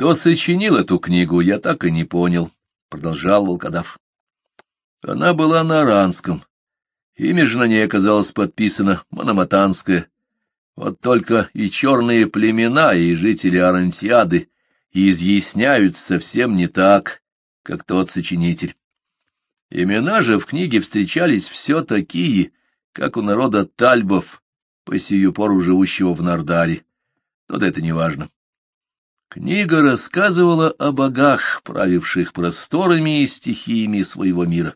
Кто сочинил эту книгу, я так и не понял, — продолжал волкодав. Она была на аранском. Имя же на ней оказалось подписано Мономатанское. Вот только и черные племена, и жители Арантиады изъясняют совсем не так, как тот сочинитель. Имена же в книге встречались все такие, как у народа тальбов, по сию пору живущего в Нардаре. Но это не важно. Книга рассказывала о богах, правивших просторами и стихиями своего мира.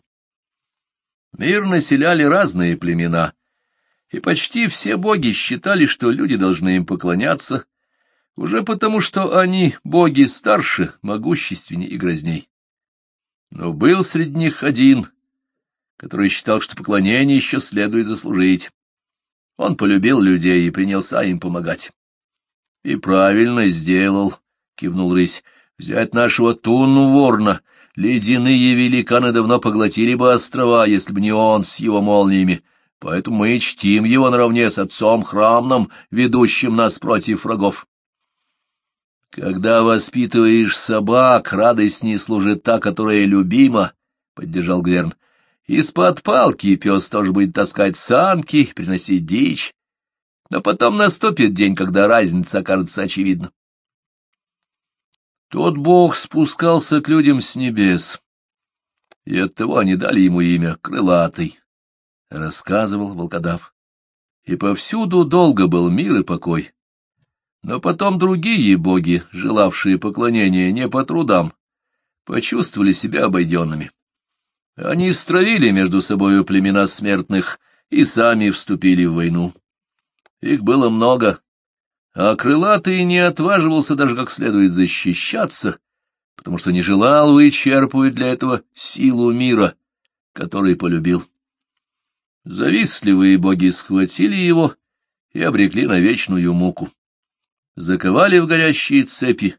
Мир населяли разные племена, и почти все боги считали, что люди должны им поклоняться, уже потому что они боги старше, могущественнее и грозней. Но был среди них один, который считал, что поклонение еще следует заслужить. Он полюбил людей и принялся им помогать. — И правильно сделал, — кивнул рысь, — взять нашего Тунворна — Ледяные великаны давно поглотили бы острова, если бы не он с его молниями, поэтому мы чтим его наравне с отцом храмным, ведущим нас против врагов. Когда воспитываешь собак, радость не служит та, которая любима, — поддержал Гверн. Из-под палки пес тоже будет таскать санки, приносить дичь. Но потом наступит день, когда разница окажется очевидна. Тот бог спускался к людям с небес, и оттого они дали ему имя Крылатый, — рассказывал волкодав. И повсюду долго был мир и покой. Но потом другие боги, желавшие поклонения не по трудам, почувствовали себя обойденными. Они стравили между собою племена смертных и сами вступили в войну. Их было много, а крылатый не отваживался даже как следует защищаться, потому что не желал вычерпывать для этого силу мира, который полюбил. Завистливые боги схватили его и обрекли на вечную муку. Заковали в горящие цепи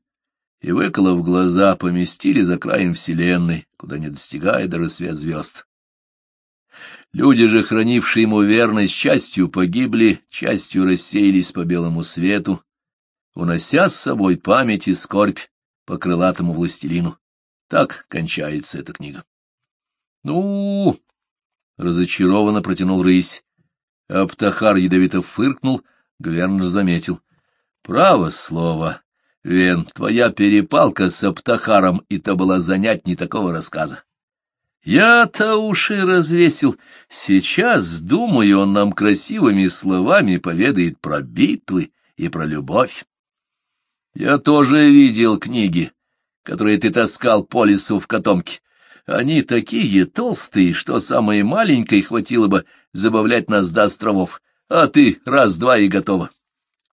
и, выколов глаза, поместили за краем вселенной, куда не достигает даже свет звезд. Люди же, хранившие ему верность, частью погибли, частью рассеялись по белому свету, унося с собой память и скорбь по крылатому властелину. Так кончается эта книга. — Ну, — разочарованно протянул рысь. Аптахар ядовито фыркнул, Гвернер заметил. — Право слово, Вен, твоя перепалка с Аптахаром, и то была занять не такого рассказа. Я-то уши развесил. Сейчас, думаю, он нам красивыми словами поведает про битвы и про любовь. Я тоже видел книги, которые ты таскал по лесу в котомке. Они такие толстые, что самой маленькой хватило бы забавлять нас до островов, а ты раз-два и готово.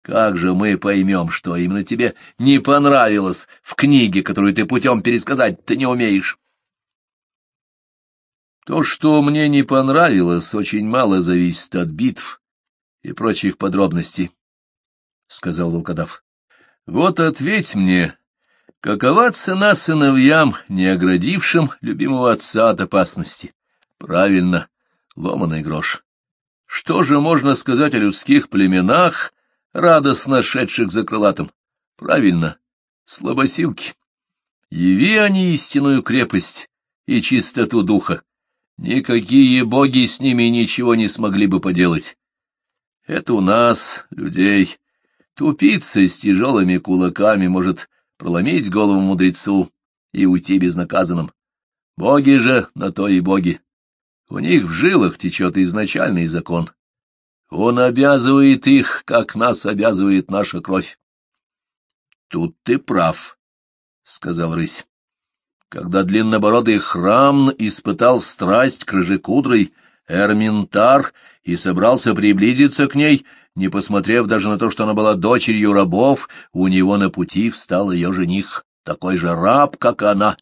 Как же мы поймем, что именно тебе не понравилось в книге, которую ты путем пересказать ты не умеешь? То, что мне не понравилось, очень мало зависит от битв и прочих подробностей, — сказал волкодав. — Вот ответь мне, какова цена сыновьям, не оградившим любимого отца от опасности? Правильно, ломаный грош. Что же можно сказать о людских племенах, радостно шедших за крылатым? Правильно, слабосилки. Яви они истинную крепость и чистоту духа, Никакие боги с ними ничего не смогли бы поделать. Это у нас, людей, тупица с тяжелыми кулаками может проломить голову мудрецу и уйти безнаказанным. Боги же на то и боги. У них в жилах течет изначальный закон. Он обязывает их, как нас обязывает наша кровь. — Тут ты прав, — сказал рысь. Когда длиннобородый храм испытал страсть к рыжекудрой Эрминтар и собрался приблизиться к ней, не посмотрев даже на то, что она была дочерью рабов, у него на пути встал ее жених, такой же раб, как она.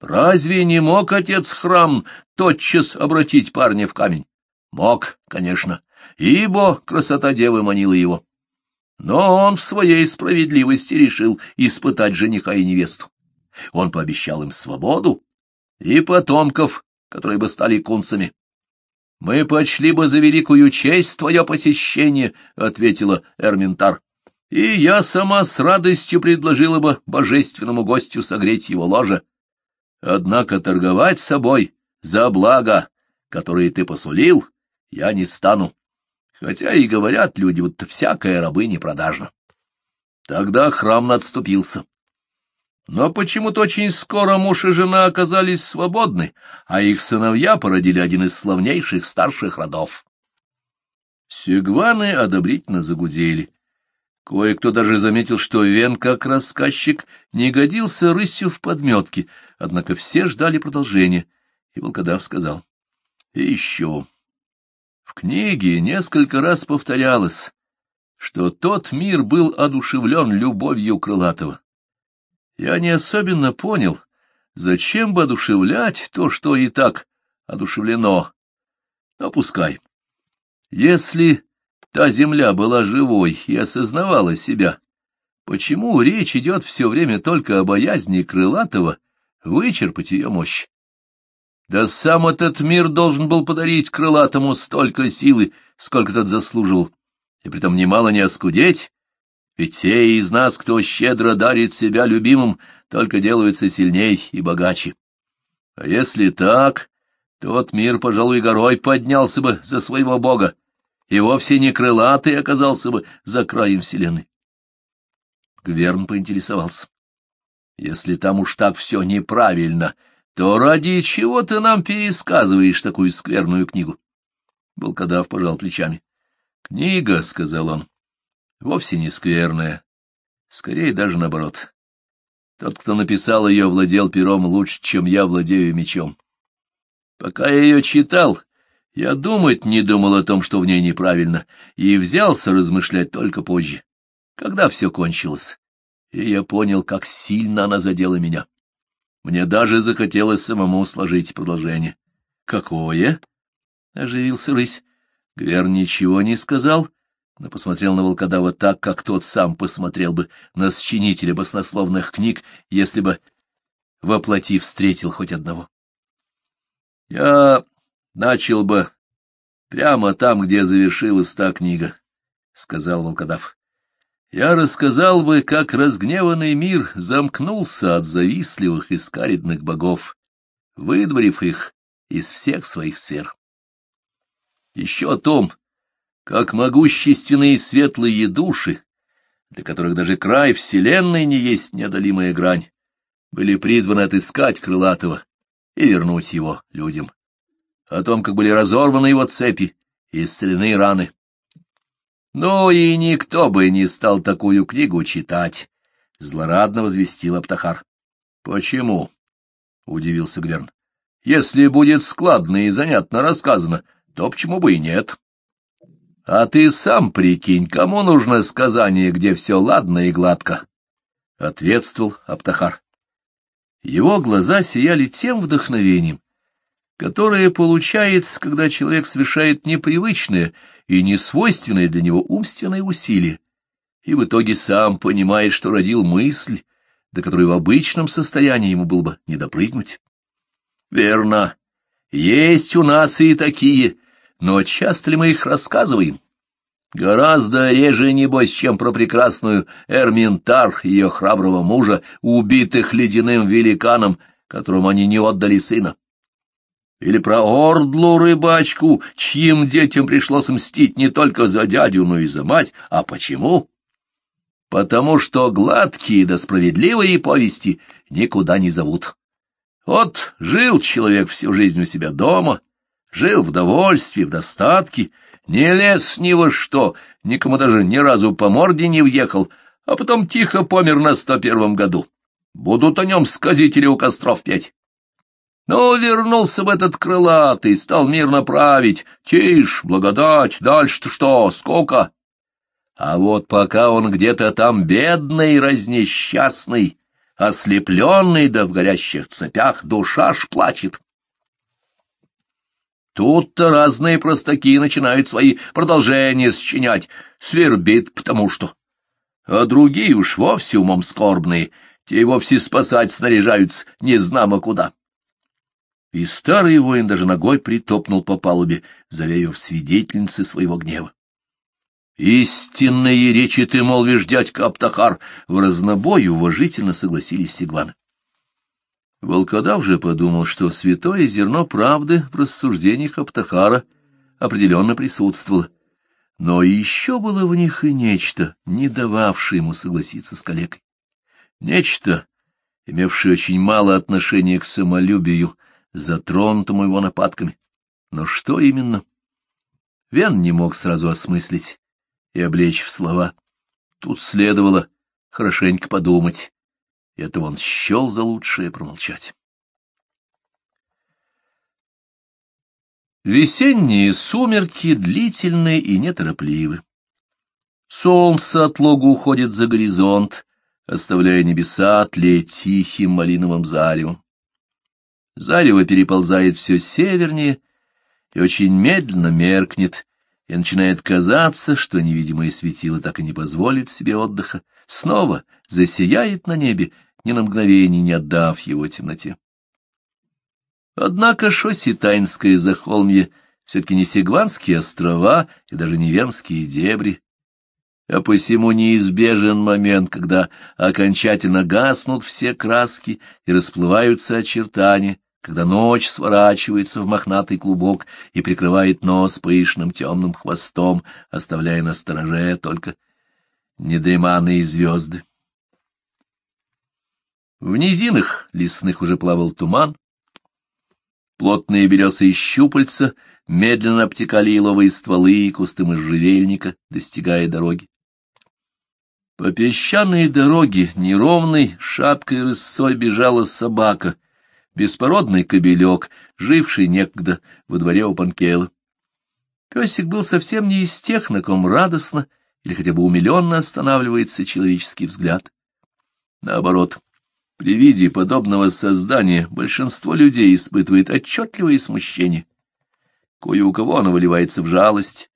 Разве не мог отец храм тотчас обратить парня в камень? Мог, конечно, ибо красота девы манила его. Но он в своей справедливости решил испытать жениха и невесту. Он пообещал им свободу и потомков, которые бы стали кунцами. — Мы почли бы за великую честь твое посещение, — ответила Эрминтар. и я сама с радостью предложила бы божественному гостю согреть его ложе. Однако торговать собой за благо, которые ты посулил, я не стану. Хотя и говорят люди, вот всякая рабы не продажна. Тогда храм надступился. Но почему-то очень скоро муж и жена оказались свободны, а их сыновья породили один из славнейших старших родов. Сигваны одобрительно загудели. Кое-кто даже заметил, что Вен, как рассказчик, не годился рысью в подметке, однако все ждали продолжения, и волкодав сказал. — И еще. В книге несколько раз повторялось, что тот мир был одушевлен любовью Крылатого. Я не особенно понял, зачем бы одушевлять то, что и так одушевлено. Но пускай. Если та земля была живой и осознавала себя, почему речь идет все время только о боязни Крылатого вычерпать ее мощь? Да сам этот мир должен был подарить Крылатому столько силы, сколько тот заслуживал, и притом немало не оскудеть, ведь те из нас, кто щедро дарит себя любимым, только делаются сильней и богаче. А если так, тот мир, пожалуй, горой поднялся бы за своего бога, и вовсе не крылатый оказался бы за краем вселенной. Гверн поинтересовался. Если там уж так все неправильно, то ради чего ты нам пересказываешь такую скверную книгу? Волкодав пожал плечами. — Книга, — сказал он, вовсе не скверная, скорее даже наоборот. Тот, кто написал ее, владел пером лучше, чем я владею мечом. Пока я ее читал, я думать не думал о том, что в ней неправильно, и взялся размышлять только позже, когда все кончилось, и я понял, как сильно она задела меня. Мне даже захотелось самому сложить продолжение. — Какое? — оживился рысь. Гвер ничего не сказал, — но посмотрел на волкодава так, как тот сам посмотрел бы на сочинителя баснословных книг, если бы воплоти встретил хоть одного. Я начал бы прямо там, где завершилась та книга, — сказал волкодав. Я рассказал бы, как разгневанный мир замкнулся от завистливых и скаридных богов, выдворив их из всех своих сфер. Еще о том, как могущественные светлые души, для которых даже край вселенной не есть неодолимая грань, были призваны отыскать Крылатого и вернуть его людям. О том, как были разорваны его цепи и исцелены раны. Ну и никто бы не стал такую книгу читать, — злорадно возвестил Аптахар. — Почему? — удивился Гверн. — Если будет складно и занятно рассказано, то почему бы и нет? — А ты сам прикинь, кому нужно сказание, где все ладно и гладко? — ответствовал Аптахар. Его глаза сияли тем вдохновением, которое получается, когда человек совершает непривычное и несвойственное для него умственное усилие, и в итоге сам понимает, что родил мысль, до которой в обычном состоянии ему было бы не допрыгнуть. Верно, есть у нас и такие, но часто ли мы их рассказываем? Гораздо реже, небось, чем про прекрасную Эрминтар, ее храброго мужа, убитых ледяным великаном, которому они не отдали сына. Или про Ордлу рыбачку, чьим детям пришлось мстить не только за дядю, но и за мать. А почему? Потому что гладкие да справедливые повести никуда не зовут. Вот жил человек всю жизнь у себя дома, Жил в довольстве, в достатке, не лез ни во что, никому даже ни разу по морде не въехал, а потом тихо помер на сто первом году. Будут о нем сказители у костров петь. Но вернулся в этот крылатый, стал мирно править. Тишь, благодать, дальше-то что, сколько? А вот пока он где-то там бедный, разнесчастный, ослепленный да в горящих цепях, душа ж плачет. Тут-то разные простаки начинают свои продолжения сочинять, свербит потому что. А другие уж вовсе умом скорбные, те вовсе спасать снаряжаются незнамо куда. И старый воин даже ногой притопнул по палубе, завеяв свидетельницы своего гнева. Истинные речи ты молвишь, дядька Аптахар, в разнобой уважительно согласились сигваны. Волкодав же подумал, что святое зерно правды в рассуждениях Аптахара определенно присутствовало, но еще было в них и нечто, не дававшее ему согласиться с коллегой. Нечто, имевшее очень мало отношения к самолюбию, затронутому его нападками. Но что именно? Вен не мог сразу осмыслить и облечь в слова. Тут следовало хорошенько подумать, и этого он счел за лучшее промолчать. Весенние сумерки длительные и неторопливы. Солнце от лога уходит за горизонт, оставляя небеса тлеть тихим малиновым заревом. Зарево переползает все севернее и очень медленно меркнет, и начинает казаться, что невидимое светило так и не позволит себе отдыха, снова засияет на небе, ни на мгновение не отдав его темноте. Однако Шоситайнское захолмье все-таки не Сигванские острова и даже не Венские дебри, а посему неизбежен момент, когда окончательно гаснут все краски и расплываются очертания, когда ночь сворачивается в мохнатый клубок и прикрывает нос пышным темным хвостом, оставляя на стороже только недреманные звезды. В низинах лесных уже плавал туман, Плотные белесые щупальца медленно обтекали еловые стволы и кусты можжевельника, достигая дороги. По песчаной дороге неровной шаткой рысой бежала собака, беспородный кобелек, живший некогда во дворе у Панкела. Песик был совсем не из тех, на ком радостно или хотя бы умиленно останавливается человеческий взгляд. Наоборот, при виде подобного создания большинство людей испытывает отчетливое смущение. Кое у кого оно выливается в жалость.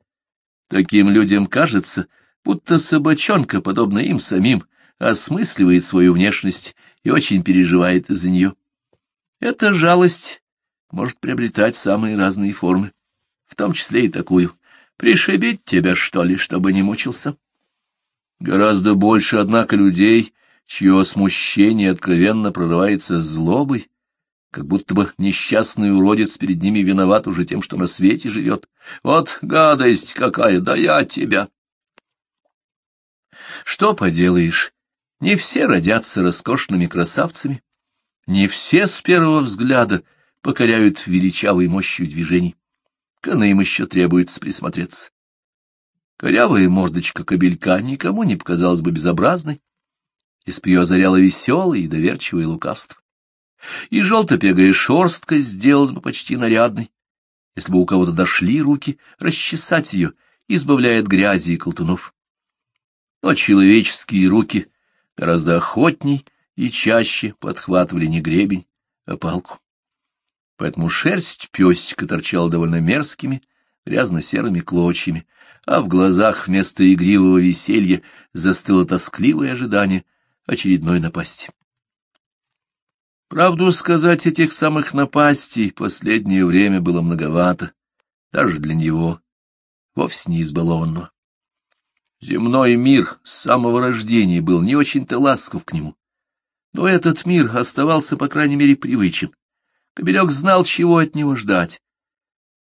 Таким людям кажется, будто собачонка, подобно им самим, осмысливает свою внешность и очень переживает из-за нее. Эта жалость может приобретать самые разные формы, в том числе и такую — пришибить тебя, что ли, чтобы не мучился. Гораздо больше, однако, людей — чье смущение откровенно прорывается злобой, как будто бы несчастный уродец перед ними виноват уже тем, что на свете живет. Вот гадость какая, да я тебя! Что поделаешь, не все родятся роскошными красавцами, не все с первого взгляда покоряют величавой мощью движений. К иным еще требуется присмотреться. Корявая мордочка кобелька никому не показалась бы безобразной, из-под ее озаряло веселое и доверчивое лукавство. И желто-пегая шерстка сделалась бы почти нарядной, если бы у кого-то дошли руки расчесать ее, избавляя от грязи и колтунов. Но человеческие руки гораздо охотней и чаще подхватывали не гребень, а палку. Поэтому шерсть песика торчала довольно мерзкими, грязно-серыми клочьями, а в глазах вместо игривого веселья застыло тоскливое ожидание — очередной напасти. Правду сказать, этих самых напастей последнее время было многовато, даже для него, вовсе не избалованного. Земной мир с самого рождения был не очень-то ласков к нему, но этот мир оставался, по крайней мере, привычен. Кобелек знал, чего от него ждать.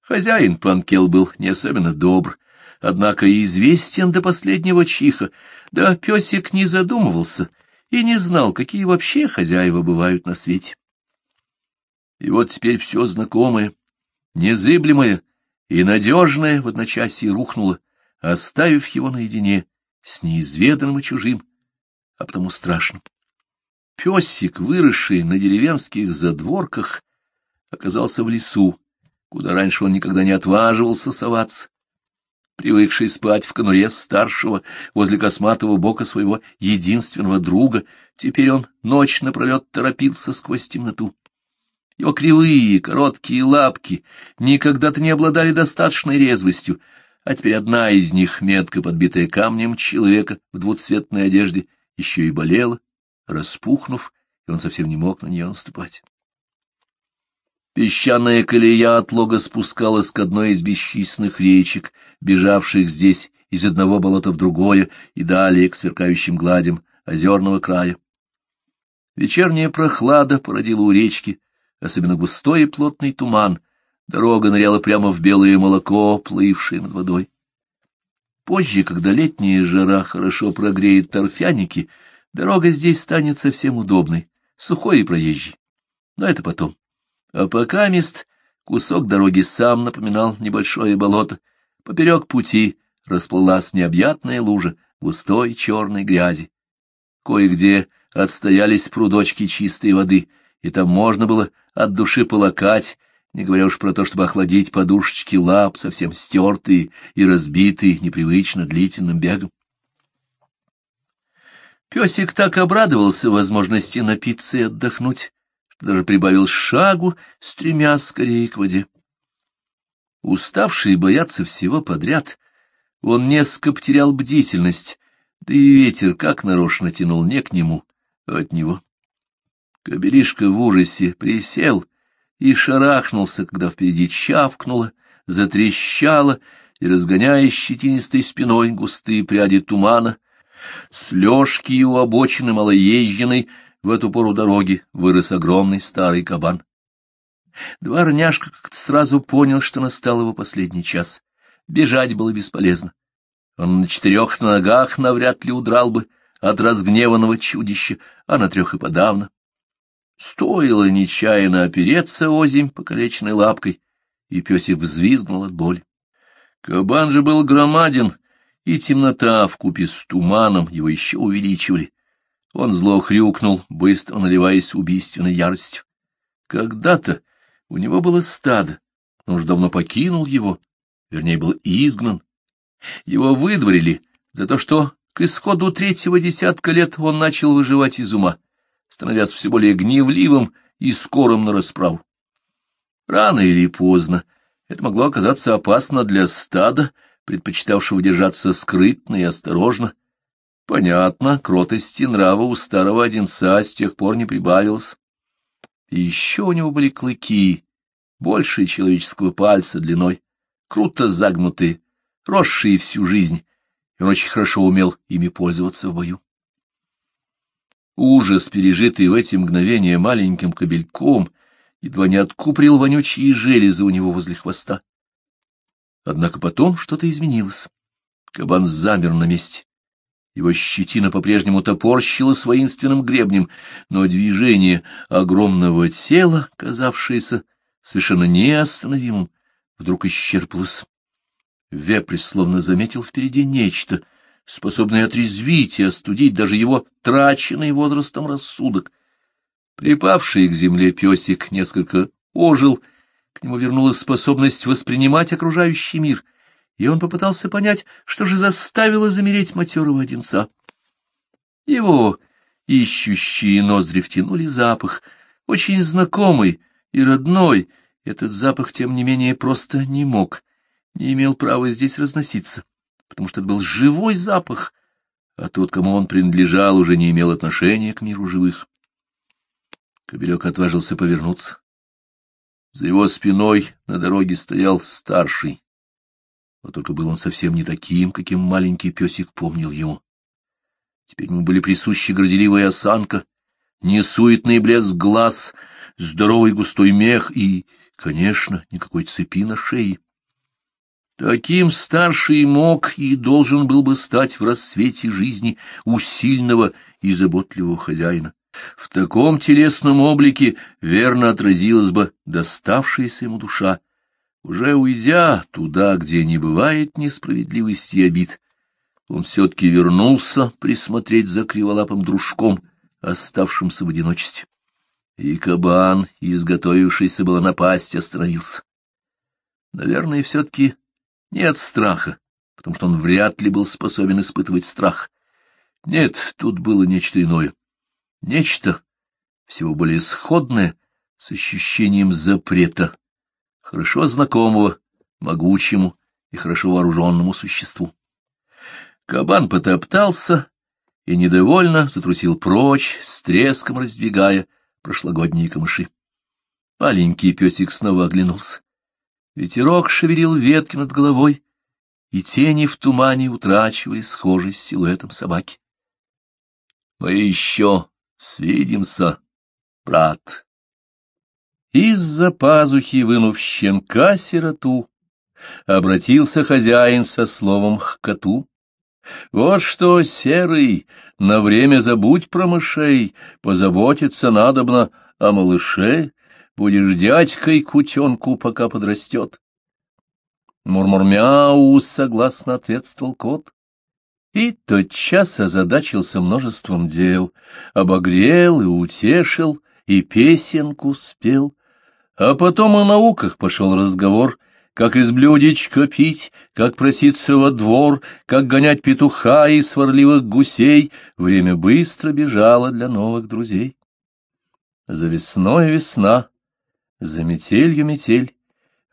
Хозяин Панкел был не особенно добр, однако известен до последнего чиха, да песик не задумывался — и не знал, какие вообще хозяева бывают на свете. И вот теперь все знакомое, незыблемое и надежное в одночасье рухнуло, оставив его наедине с неизведанным и чужим, а потому страшным. Песик, выросший на деревенских задворках, оказался в лесу, куда раньше он никогда не отваживался соваться, привыкший спать в конуре старшего возле косматого бока своего единственного друга, теперь он ночь напролет торопился сквозь темноту. Его кривые, короткие лапки никогда-то не обладали достаточной резвостью, а теперь одна из них, метко подбитая камнем человека в двуцветной одежде, еще и болела, распухнув, и он совсем не мог на нее наступать. Песчаная колея от лога спускалась к одной из бесчисленных речек, бежавших здесь из одного болота в другое и далее к сверкающим гладям озерного края. Вечерняя прохлада породила у речки, особенно густой и плотный туман. Дорога ныряла прямо в белое молоко, плывшее над водой. Позже, когда летняя жара хорошо прогреет торфяники, дорога здесь станет совсем удобной, сухой и проезжей. Но это потом. А пока мест кусок дороги сам напоминал небольшое болото. Поперек пути расплылась необъятная лужа густой черной грязи. Кое-где отстоялись прудочки чистой воды, и там можно было от души полакать, не говоря уж про то, чтобы охладить подушечки лап, совсем стертые и разбитые непривычно длительным бегом. Песик так обрадовался возможности напиться и отдохнуть, даже прибавил шагу, стремясь скорее к воде. Уставший бояться всего подряд, он несколько потерял бдительность, да и ветер как нарочно тянул не к нему, а от него. Кобелишка в ужасе присел и шарахнулся, когда впереди чавкнуло, затрещало, и, разгоняя щетинистой спиной густые пряди тумана, с лёжки у обочины малоезженной в эту пору дороги вырос огромный старый кабан. Дворняжка как-то сразу понял, что настал его последний час. Бежать было бесполезно. Он на четырех ногах навряд ли удрал бы от разгневанного чудища, а на трех и подавно. Стоило нечаянно опереться озимь покалеченной лапкой, и песик взвизгнул от боли. Кабан же был громаден, и темнота вкупе с туманом его еще увеличивали. Он зло хрюкнул, быстро наливаясь убийственной яростью. Когда-то у него было стадо, но уж давно покинул его, вернее, был изгнан. Его выдворили за то, что к исходу третьего десятка лет он начал выживать из ума становясь все более гневливым и скорым на расправу. Рано или поздно это могло оказаться опасно для стада, предпочитавшего держаться скрытно и осторожно. Понятно, кротости нрава у старого одинца с тех пор не прибавилось. Еще у него были клыки, больше человеческого пальца длиной, круто загнутые, росшие всю жизнь, и он очень хорошо умел ими пользоваться в бою. Ужас, пережитый в эти мгновения маленьким кобельком, едва не откуприл вонючие железы у него возле хвоста. Однако потом что-то изменилось. Кабан замер на месте. Его щетина по-прежнему топорщила воинственным гребнем, но движение огромного тела, казавшееся совершенно неостановимым, вдруг исчерпалось. Вепрь словно заметил впереди нечто — способный отрезвить и остудить даже его траченный возрастом рассудок. Припавший к земле песик несколько ожил, к нему вернулась способность воспринимать окружающий мир, и он попытался понять, что же заставило замереть матерого одинца. Его ищущие ноздри втянули запах, очень знакомый и родной, этот запах, тем не менее, просто не мог, не имел права здесь разноситься потому что это был живой запах, а тот, кому он принадлежал, уже не имел отношения к миру живых. Кобелек отважился повернуться. За его спиной на дороге стоял старший, но только был он совсем не таким, каким маленький песик помнил его. Теперь ему были присущи горделивая осанка, несуетный блеск глаз, здоровый густой мех и, конечно, никакой цепи на шее. Таким старший мог и должен был бы стать в рассвете жизни у сильного и заботливого хозяина. В таком телесном облике верно отразилась бы доставшаяся ему душа. Уже уйдя туда, где не бывает несправедливости и обид, он все-таки вернулся присмотреть за криволапым дружком, оставшимся в одиночестве. И кабан, изготовившийся было напасть, остановился. Наверное, все-таки не от страха, потому что он вряд ли был способен испытывать страх. Нет, тут было нечто иное. Нечто всего более сходное с ощущением запрета, хорошо знакомого, могучему и хорошо вооруженному существу. Кабан потоптался и недовольно затрусил прочь, с треском раздвигая прошлогодние камыши. Маленький песик снова оглянулся. Ветерок шевелил ветки над головой, и тени в тумане утрачивали схожесть с силуэтом собаки. Мы еще свидимся, брат. Из-за пазухи, вынув щенка-сироту, обратился хозяин со словом к коту. Вот что, серый, на время забудь про мышей, позаботиться надобно о малыше, будешь дядькой кутенку, пока подрастет. Мурмур-мяу, согласно ответствовал кот. И тотчас озадачился множеством дел, обогрел и утешил, и песенку спел. А потом о науках пошел разговор, как из блюдечка пить, как проситься во двор, как гонять петуха и сварливых гусей. Время быстро бежало для новых друзей. За весной весна, за метелью метель,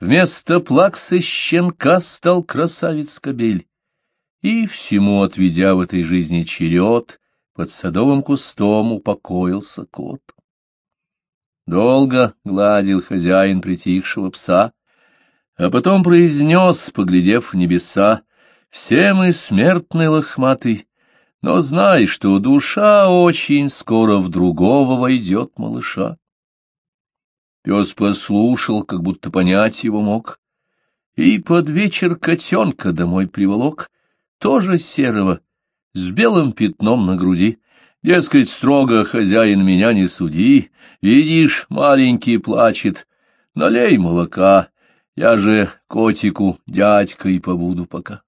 Вместо плаксы щенка стал красавец-кобель. И всему отведя в этой жизни черед, под садовым кустом упокоился кот. Долго гладил хозяин притихшего пса, а потом произнес, поглядев в небеса, «Все мы смертны лохматый, но знай, что душа очень скоро в другого войдет малыша». Пес послушал, как будто понять его мог, и под вечер котенка домой приволок, тоже серого, с белым пятном на груди. Дескать, строго хозяин меня не суди, видишь, маленький плачет, налей молока, я же котику дядькой побуду пока.